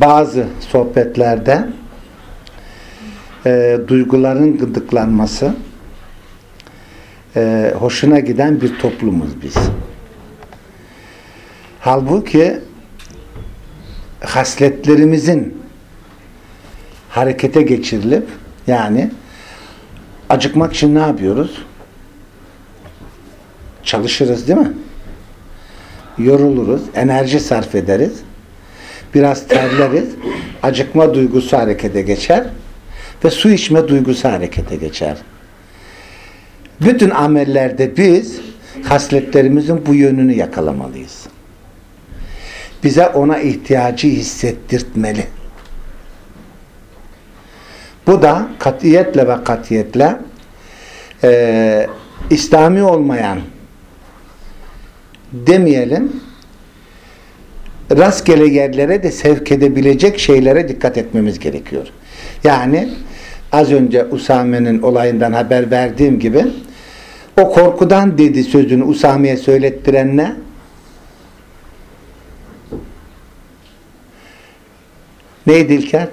bazı sohbetlerde e, duyguların gıdıklanması e, hoşuna giden bir toplumuz biz. Halbuki hasletlerimizin harekete geçirilip yani acıkmak için ne yapıyoruz? Çalışırız değil mi? Yoruluruz, enerji sarf ederiz. Biraz terleriz. Acıkma duygusu harekete geçer ve su içme duygusu harekete geçer. Bütün amellerde biz hasletlerimizin bu yönünü yakalamalıyız. Bize ona ihtiyacı hissettirtmeli. Bu da katiyetle ve katiyetle e, İslami olmayan demeyelim rastgele yerlere de sevk edebilecek şeylere dikkat etmemiz gerekiyor. Yani az önce Usame'nin olayından haber verdiğim gibi o korkudan dedi sözünü Usame'ye söylettiren ne? Neydi İlker?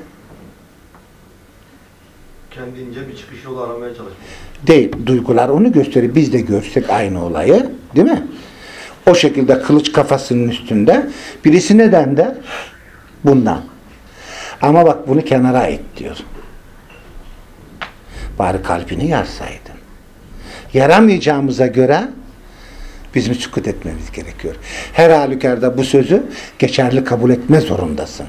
Kendince bir çıkış yolu aramaya çalışmış. Değil. Duygular onu gösterir. Biz de görsek aynı olayı. Değil mi? O şekilde kılıç kafasının üstünde. Birisi neden der? Bundan. Ama bak bunu kenara et diyor. Bari kalbini yarsaydın. Yaramayacağımıza göre bizim sükut etmemiz gerekiyor. Her halükarda bu sözü geçerli kabul etme zorundasın.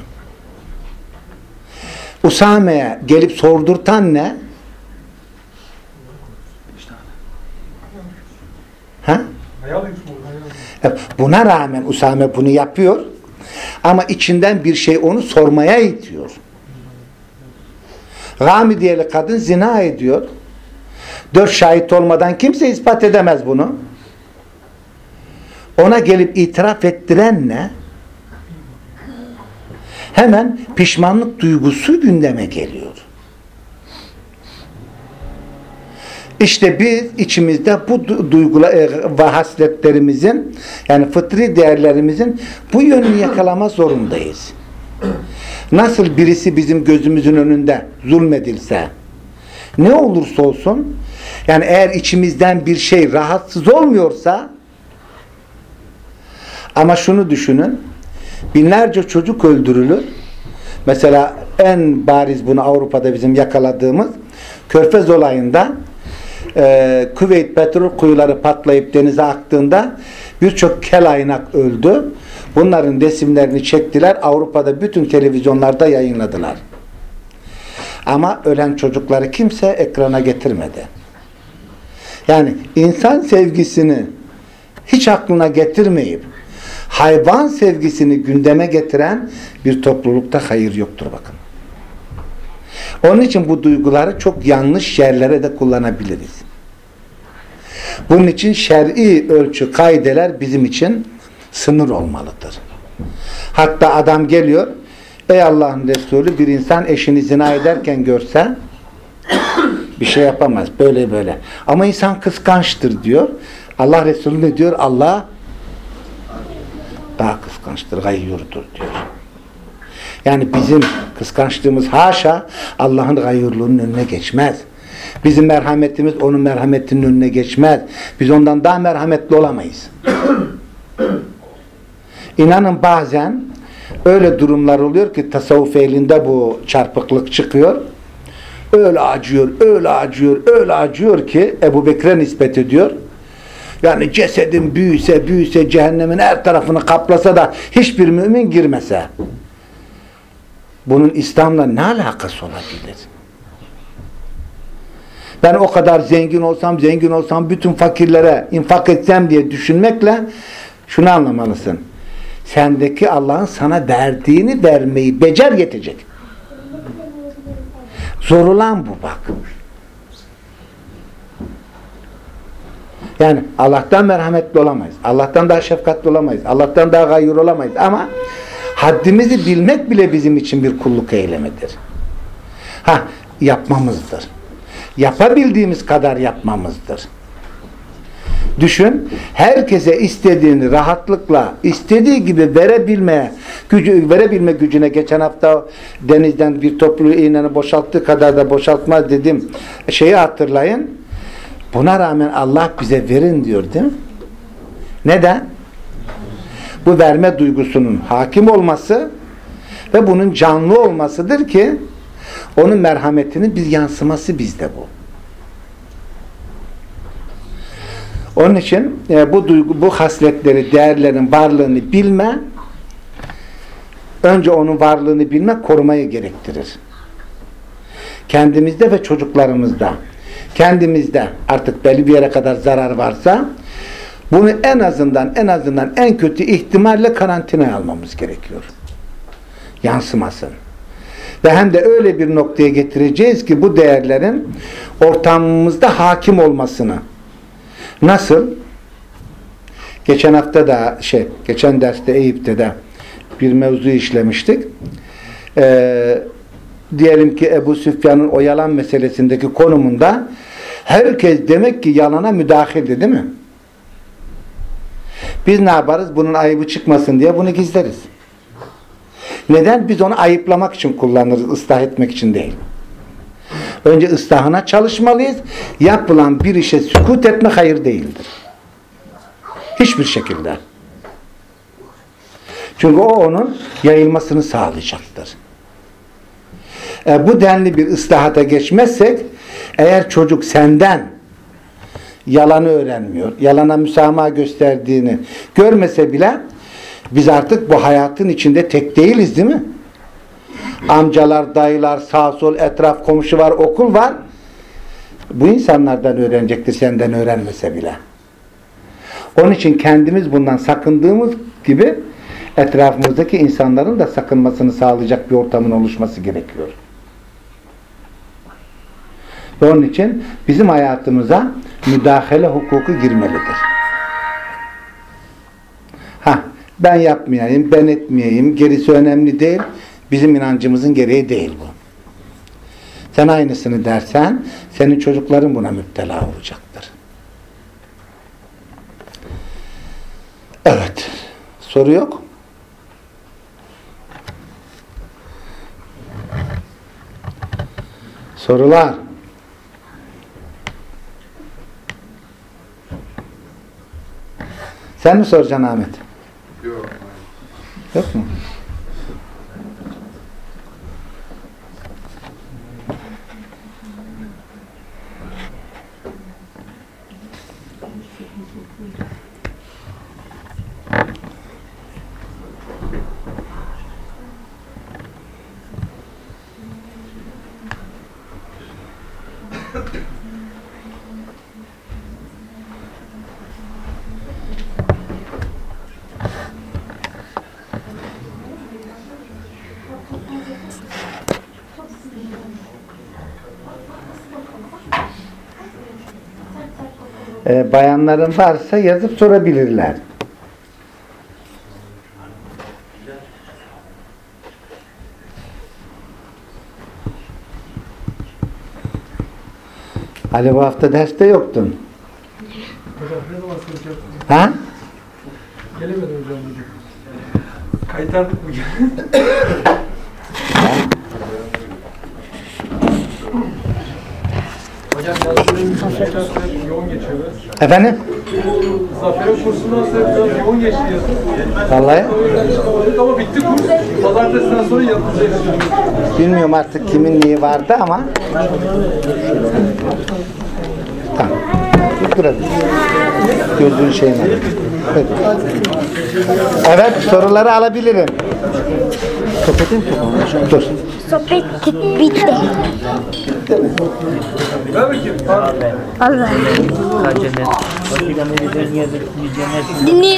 Usame'ye gelip sordurtan ne? Ha? Buna rağmen Usame bunu yapıyor. Ama içinden bir şey onu sormaya itiyor. Rami diyeli kadın zina ediyor. Dört şahit olmadan kimse ispat edemez bunu. Ona gelip itiraf ettiren ne? Hemen pişmanlık duygusu gündeme geliyor. İşte biz içimizde bu du- duygular e, ve hasletlerimizin yani fıtri değerlerimizin bu yönünü yakalama zorundayız. Nasıl birisi bizim gözümüzün önünde zulmedilse ne olursa olsun yani eğer içimizden bir şey rahatsız olmuyorsa ama şunu düşünün binlerce çocuk öldürülür. Mesela en bariz bunu Avrupa'da bizim yakaladığımız Körfez olayında e, Küveyt petrol kuyuları patlayıp denize aktığında birçok kel aynak öldü. Bunların resimlerini çektiler. Avrupa'da bütün televizyonlarda yayınladılar. Ama ölen çocukları kimse ekrana getirmedi. Yani insan sevgisini hiç aklına getirmeyip hayvan sevgisini gündeme getiren bir toplulukta hayır yoktur bakın. Onun için bu duyguları çok yanlış yerlere de kullanabiliriz. Bunun için şer'i ölçü, kaideler bizim için sınır olmalıdır. Hatta adam geliyor, ey Allah'ın Resulü bir insan eşini zina ederken görse bir şey yapamaz. Böyle böyle. Ama insan kıskançtır diyor. Allah Resulü ne diyor? Allah daha kıskançtır, gayyurdur diyor. Yani bizim kıskançlığımız haşa Allah'ın gayyurluğunun önüne geçmez. Bizim merhametimiz onun merhametinin önüne geçmez. Biz ondan daha merhametli olamayız. İnanın bazen öyle durumlar oluyor ki tasavvuf elinde bu çarpıklık çıkıyor. Öyle acıyor, öyle acıyor, öyle acıyor ki Ebu Bekir'e nispet ediyor. Yani cesedin büyüse büyüse cehennemin her tarafını kaplasa da hiçbir mümin girmese. Bunun İslam'la ne alakası olabilir? Ben o kadar zengin olsam, zengin olsam bütün fakirlere infak etsem diye düşünmekle şunu anlamalısın. Sendeki Allah'ın sana verdiğini vermeyi becer yetecek. Zor olan bu bak. Yani Allah'tan merhametli olamayız. Allah'tan daha şefkatli olamayız. Allah'tan daha gayyur olamayız. Ama haddimizi bilmek bile bizim için bir kulluk eylemidir. Ha, yapmamızdır. Yapabildiğimiz kadar yapmamızdır. Düşün, herkese istediğini rahatlıkla, istediği gibi verebilmeye gücü verebilme gücüne geçen hafta denizden bir toplu iğneni boşalttığı kadar da boşaltmaz dedim. Şeyi hatırlayın. Buna rağmen Allah bize verin diyor değil mi? Neden? Bu verme duygusunun hakim olması ve bunun canlı olmasıdır ki onun merhametinin bir yansıması bizde bu. Onun için e, bu duygu, bu hasletleri, değerlerin varlığını bilme, önce onun varlığını bilmek korumayı gerektirir. Kendimizde ve çocuklarımızda, kendimizde artık belli bir yere kadar zarar varsa, bunu en azından en azından en kötü ihtimalle karantinaya almamız gerekiyor. Yansımasın. Ve hem de öyle bir noktaya getireceğiz ki bu değerlerin ortamımızda hakim olmasını. Nasıl? Geçen hafta da şey, geçen derste Eyüp'te de bir mevzu işlemiştik. Ee, diyelim ki Ebu Süfyan'ın o yalan meselesindeki konumunda herkes demek ki yalana müdahildi değil mi? Biz ne yaparız? Bunun ayıbı çıkmasın diye bunu gizleriz. Neden? Biz onu ayıplamak için kullanırız, ıslah etmek için değil. Önce ıslahına çalışmalıyız. Yapılan bir işe sükut etme hayır değildir. Hiçbir şekilde. Çünkü o onun yayılmasını sağlayacaktır. E, bu denli bir ıslahata geçmezsek eğer çocuk senden yalanı öğrenmiyor, yalana müsamaha gösterdiğini görmese bile biz artık bu hayatın içinde tek değiliz değil mi? Amcalar, dayılar, sağ sol, etraf, komşu var, okul var. Bu insanlardan öğrenecektir senden öğrenmese bile. Onun için kendimiz bundan sakındığımız gibi etrafımızdaki insanların da sakınmasını sağlayacak bir ortamın oluşması gerekiyor. Ve onun için bizim hayatımıza müdahale hukuku girmelidir. Ben yapmayayım, ben etmeyeyim, gerisi önemli değil. Bizim inancımızın gereği değil bu. Sen aynısını dersen, senin çocukların buna müptela olacaktır. Evet. Soru yok. Sorular. Sen mi soracaksın Ahmet? Yok. Yok mu? Ee, bayanların varsa yazıp sorabilirler. Ali bu hafta derste yoktun. Hocam ne zaman soracak? Ha? Gelemedim hocam bugün. Kaytardık bugün. Hocam yoğun. Efendim? Zafer'in kursundan sonra biraz yoğun geçti. Vallahi ama bitti kurs. Pazartesiden sonra yapılacak. bilmiyorum artık kimin neyi vardı ama tamam. Durabilir. Gözün şeyine. Evet. evet soruları alabilirim. Sohbetim çok Dur. Sohbet bitti. Allah. Dinleyelim.